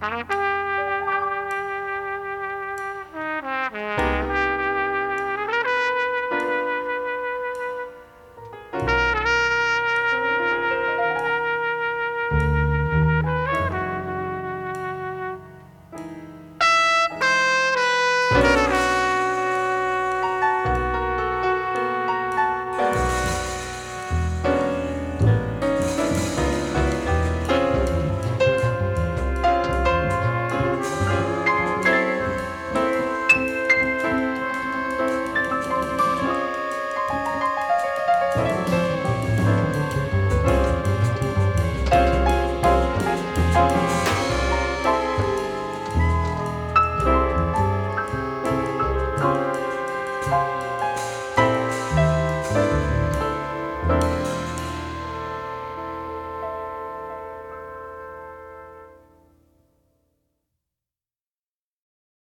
Bye.